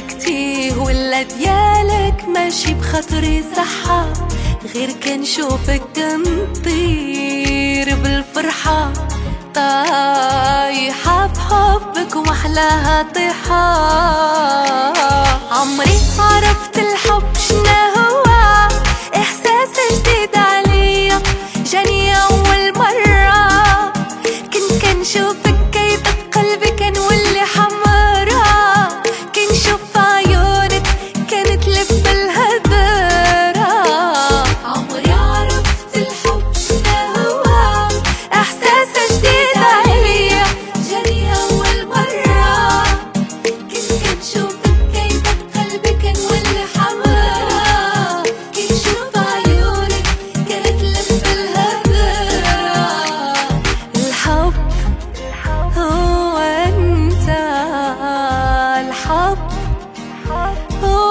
سلكتيه ولا ديالك ماشي بخاطري صحة؟ غير كنشوفك كنطير بالفرحة. طايحة بحبك ومحلاها طيحة. عمري عرفت هو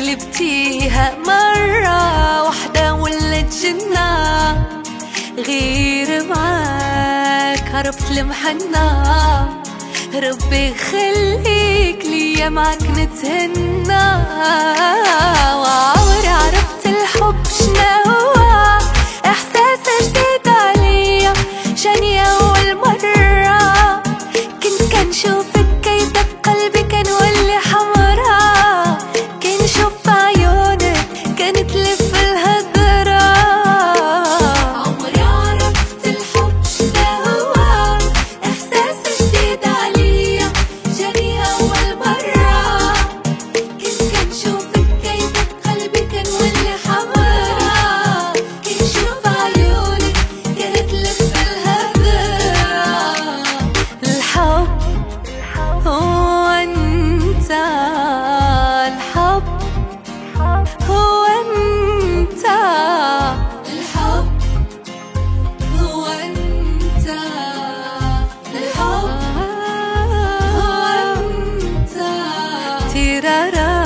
قلبتيها مرة واحدة ولت جنة غير معاك عرفت المحنة ربي يخليك ليا معك نتهنى. وعمري عرفت الحب الحب هو أنت. الحب هو أنت. الحب هو أنت. تيرارا